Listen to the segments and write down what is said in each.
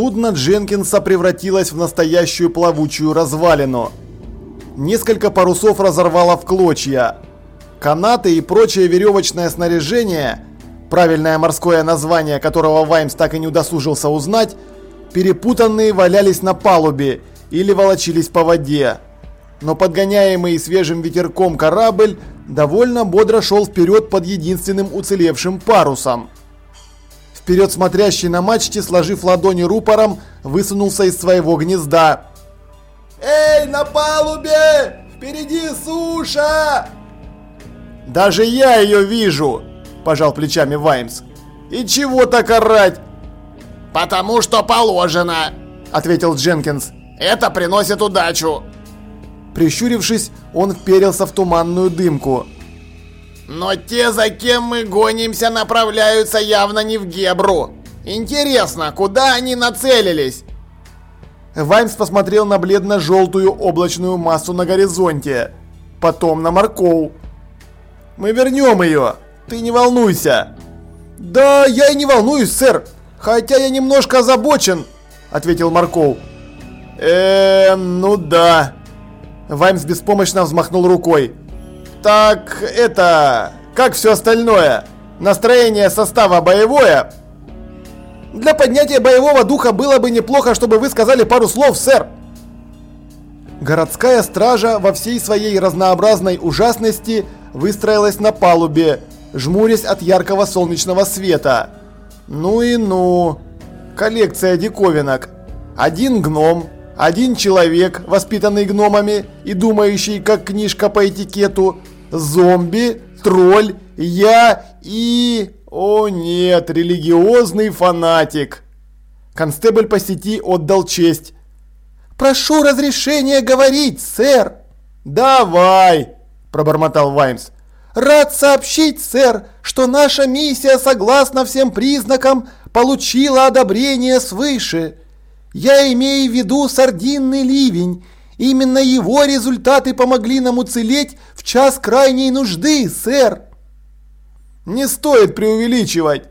Судно Дженкинса превратилось в настоящую плавучую развалину. Несколько парусов разорвало в клочья. Канаты и прочее веревочное снаряжение, правильное морское название которого Ваймс так и не удосужился узнать, перепутанные валялись на палубе или волочились по воде. Но подгоняемый свежим ветерком корабль довольно бодро шел вперед под единственным уцелевшим парусом. Вперед смотрящий на мачте, сложив ладони рупором, высунулся из своего гнезда. «Эй, на палубе! Впереди суша!» «Даже я ее вижу!» – пожал плечами Ваймс. «И чего так орать?» «Потому что положено!» – ответил Дженкинс. «Это приносит удачу!» Прищурившись, он вперился в туманную дымку. «Но те, за кем мы гонимся, направляются явно не в Гебру. Интересно, куда они нацелились?» Ваймс посмотрел на бледно-желтую облачную массу на горизонте. Потом на Маркоу. «Мы вернем ее! Ты не волнуйся!» «Да, я и не волнуюсь, сэр! Хотя я немножко озабочен!» Ответил Маркоу. «Эээ, ну да!» Ваймс беспомощно взмахнул рукой. «Так, это... Как все остальное? Настроение состава боевое?» «Для поднятия боевого духа было бы неплохо, чтобы вы сказали пару слов, сэр!» Городская стража во всей своей разнообразной ужасности выстроилась на палубе, жмурясь от яркого солнечного света. Ну и ну. Коллекция диковинок. Один гном, один человек, воспитанный гномами и думающий, как книжка по этикету, зомби, тролль, я и... О нет, религиозный фанатик. Констебль по сети отдал честь. «Прошу разрешения говорить, сэр!» «Давай!» – пробормотал Ваймс. «Рад сообщить, сэр, что наша миссия, согласно всем признакам, получила одобрение свыше. Я имею в виду сардинный ливень. Именно его результаты помогли нам уцелеть в час крайней нужды, сэр». «Не стоит преувеличивать.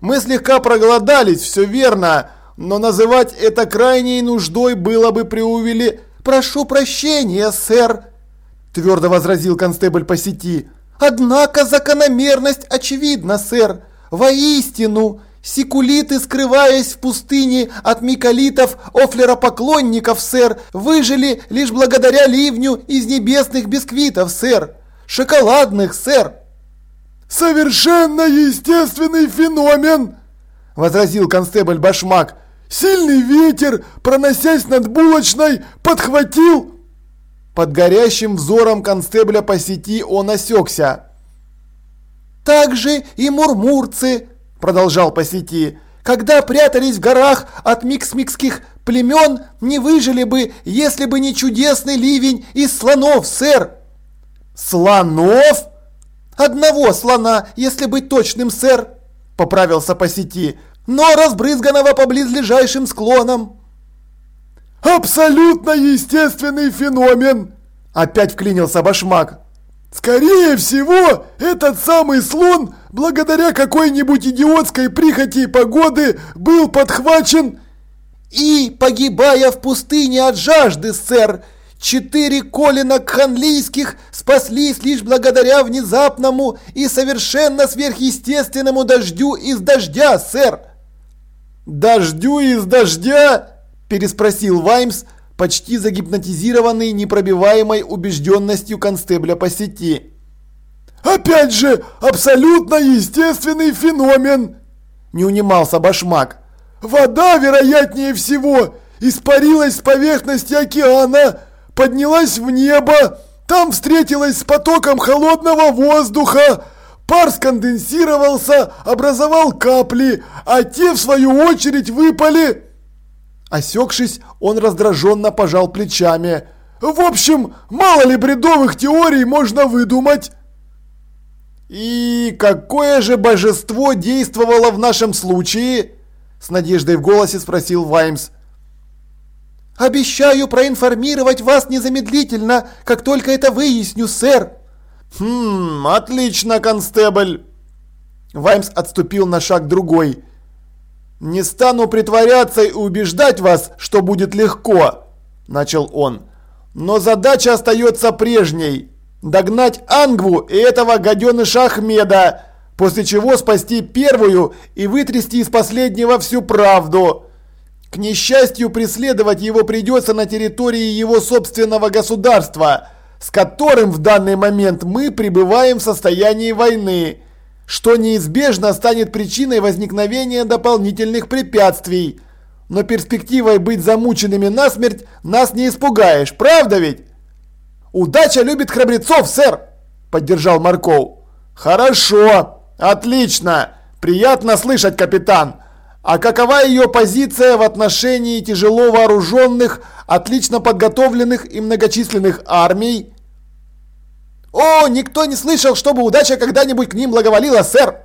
Мы слегка проголодались, все верно, но называть это крайней нуждой было бы преувели...» «Прошу прощения, сэр», – твердо возразил констебль по сети. «Однако закономерность очевидна, сэр. Воистину, секулиты, скрываясь в пустыне от миколитов, офлеропоклонников, сэр, выжили лишь благодаря ливню из небесных бисквитов, сэр. Шоколадных, сэр». «Совершенно естественный феномен!» – возразил констебль Башмак. «Сильный ветер, проносясь над булочной, подхватил под горящим взором констебля по сети он осекся. «Также и мурмурцы», – продолжал по сети, – «когда прятались в горах от микс-микских племен, не выжили бы, если бы не чудесный ливень из слонов, сэр». «Слонов?» «Одного слона, если быть точным, сэр», – поправился по сети, – «но разбрызганного по близлежащим склонам». Абсолютно естественный феномен!» Опять вклинился Башмак. «Скорее всего, этот самый слон, благодаря какой-нибудь идиотской прихоти погоды, был подхвачен...» «И, погибая в пустыне от жажды, сэр, четыре колена кханлийских спаслись лишь благодаря внезапному и совершенно сверхъестественному дождю из дождя, сэр!» «Дождю из дождя?» переспросил Ваймс, почти загипнотизированный непробиваемой убежденностью констебля по сети. «Опять же, абсолютно естественный феномен!» Не унимался Башмак. «Вода, вероятнее всего, испарилась с поверхности океана, поднялась в небо, там встретилась с потоком холодного воздуха, пар сконденсировался, образовал капли, а те, в свою очередь, выпали...» Осекшись, он раздраженно пожал плечами. «В общем, мало ли бредовых теорий можно выдумать!» «И какое же божество действовало в нашем случае?» С надеждой в голосе спросил Ваймс. «Обещаю проинформировать вас незамедлительно, как только это выясню, сэр!» «Хм, отлично, констебль!» Ваймс отступил на шаг другой. «Не стану притворяться и убеждать вас, что будет легко», – начал он. «Но задача остается прежней – догнать Ангву и этого гаденыша Ахмеда, после чего спасти первую и вытрясти из последнего всю правду. К несчастью, преследовать его придется на территории его собственного государства, с которым в данный момент мы пребываем в состоянии войны» что неизбежно станет причиной возникновения дополнительных препятствий. Но перспективой быть замученными насмерть нас не испугаешь, правда ведь? «Удача любит храбрецов, сэр!» – поддержал Марков. «Хорошо, отлично, приятно слышать, капитан. А какова ее позиция в отношении тяжело вооруженных, отлично подготовленных и многочисленных армий?» «О, никто не слышал, чтобы удача когда-нибудь к ним благоволила, сэр!»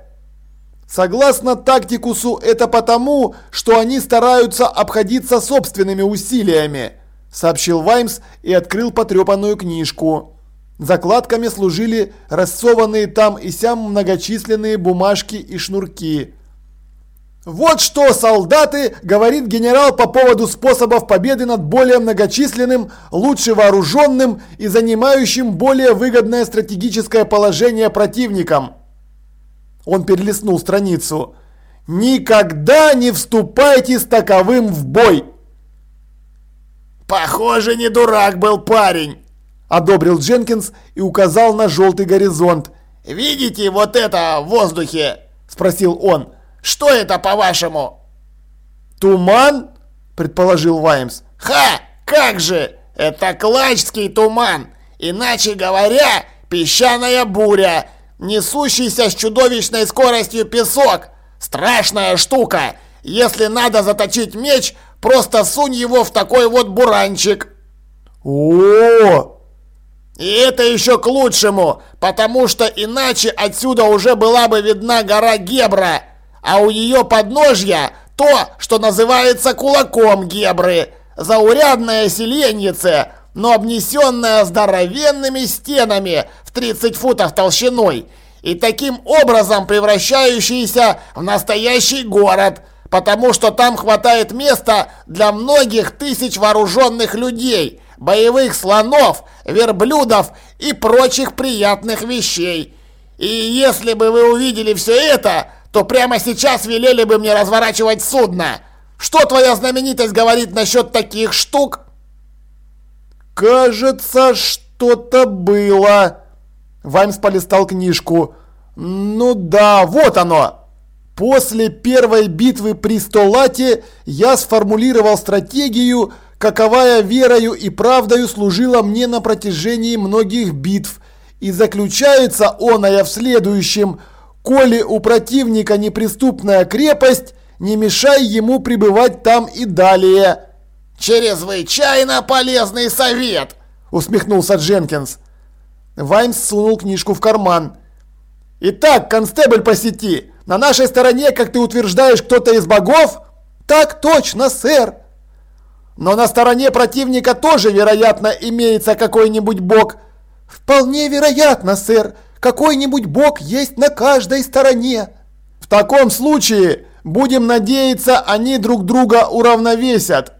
Согласно тактикусу, это потому, что они стараются обходиться собственными усилиями, сообщил Ваймс и открыл потрепанную книжку. Закладками служили рассованные там и сям многочисленные бумажки и шнурки. Вот что, солдаты, говорит генерал по поводу способов победы над более многочисленным, лучше вооруженным и занимающим более выгодное стратегическое положение противником. Он перелистнул страницу. Никогда не вступайте с таковым в бой. Похоже, не дурак был парень, одобрил Дженкинс и указал на желтый горизонт. Видите вот это в воздухе? спросил он. Что это, по-вашему?» «Туман?» – предположил Ваймс. «Ха! Как же! Это клачский туман! Иначе говоря, песчаная буря, несущийся с чудовищной скоростью песок. Страшная штука! Если надо заточить меч, просто сунь его в такой вот буранчик!» «О-о-о!» И это еще к лучшему, потому что иначе отсюда уже была бы видна гора Гебра, а у ее подножья то, что называется кулаком Гебры, заурядное селеннице, но обнесенное здоровенными стенами в 30 футов толщиной и таким образом превращающийся в настоящий город, потому что там хватает места для многих тысяч вооруженных людей, боевых слонов, верблюдов и прочих приятных вещей. И если бы вы увидели все это, то прямо сейчас велели бы мне разворачивать судно. Что твоя знаменитость говорит насчет таких штук? Кажется, что-то было. Ваймс полистал книжку. Ну да, вот оно. После первой битвы при Столате я сформулировал стратегию, каковая верою и правдою служила мне на протяжении многих битв. И заключается оная в следующем – Коли у противника неприступная крепость, не мешай ему пребывать там и далее. «Чрезвычайно полезный совет!» – усмехнулся Дженкинс. Ваймс сунул книжку в карман. «Итак, констебль по сети, на нашей стороне, как ты утверждаешь, кто-то из богов?» «Так точно, сэр!» «Но на стороне противника тоже, вероятно, имеется какой-нибудь бог?» «Вполне вероятно, сэр!» Какой-нибудь бог есть на каждой стороне. В таком случае, будем надеяться, они друг друга уравновесят.